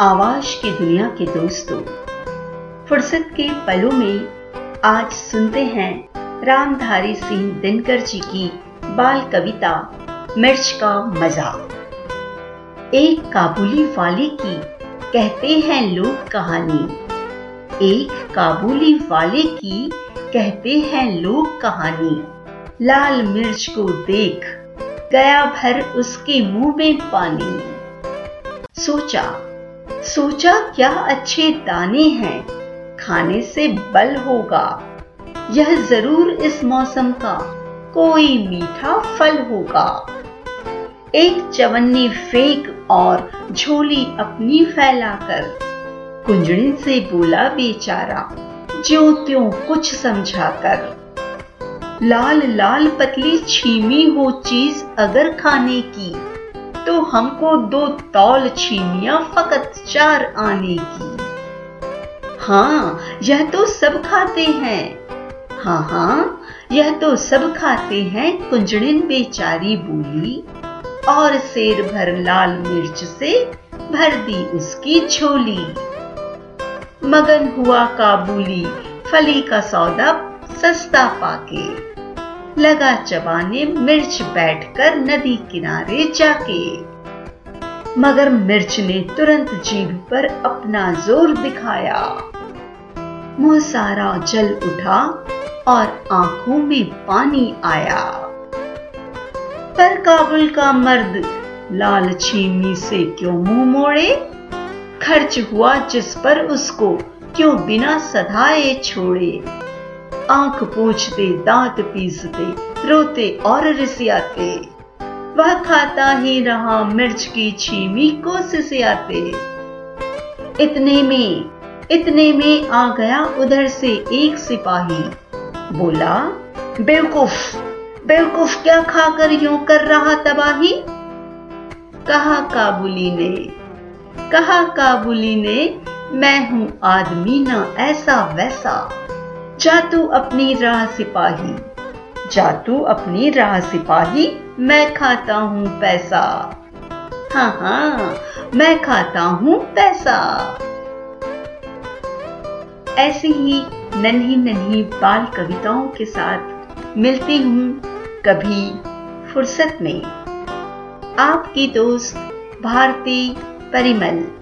आवाज़ की दुनिया के दोस्तों, फुर्सत के पलों में आज सुनते हैं रामधारी सिंह दिनकर जी की बाल कविता, मिर्च का मज़ा। एक काबुली वाले की कहते हैं लोग कहानी। एक काबुली वाले की कहते हैं लोग कहानी। लाल मिर्च को देख, गया भर उसके मुँह में पानी। सोचा सोचा क्या अच्छे दाने हैं। खाने से बल होगा। यह ज़रूर इस मौसम का कोई मीठा फल होगा। एक चवन्नी फेंक और झोली अपनी फैलाकर कुंजड़ी से बोला बेचारा ज्यो त्यों कुछ समझाकर लाल लाल पतली छीमी हो चीज़ अगर खाने की। तो हमको दो तौल छीनिया फकत चार आने की। हाँ यह तो सब खाते हैं। हाँ हाँ यह तो सब खाते हैं कुंजड़िन बेचारी बोली और शेर भर लाल मिर्च से भर दी उसकी झोली। मगन हुआ काबुली, फली का सौदा सस्ता पाके। लगा चबाने मिर्च बैठकर नदी किनारे जाके। मगर मिर्च ने तुरंत जीभ पर अपना ज़ोर दिखाया। मुँह सारा जल उठा और आँखों में पानी आया। पर काबुल का मर्द लाल छीमी से क्यों मुँह मोड़े? खर्च हुआ जिस पर उसको क्यों बिना सधाए छोड़े? आँख पूछते, दांत पीसते, रोते और रिसियाते। वह खाता ही रहा मिर्च की छीमी को सिसियाते इतने में इतने में आ गया उधर से एक सिपाही। बोला, बेवकूफ़ बेवकूफ़ क्या खाकर यूँ कर रहा तबाही? कहा काबुली ने, कहा काबुली ने, मैं हूँ आदमी ना ऐसा वैसा। जा तू अपनी राह सिपाही। जा तू अपनी राह सिपाही, मैं खाता हूँ पैसा। हाँ हाँ मैं खाता हूँ पैसा। ऐसी ही नन्ही नन्ही बाल कविताओं के साथ मिलती हूँ कभी फुर्सत में। आपकी दोस्त भारती परिमल।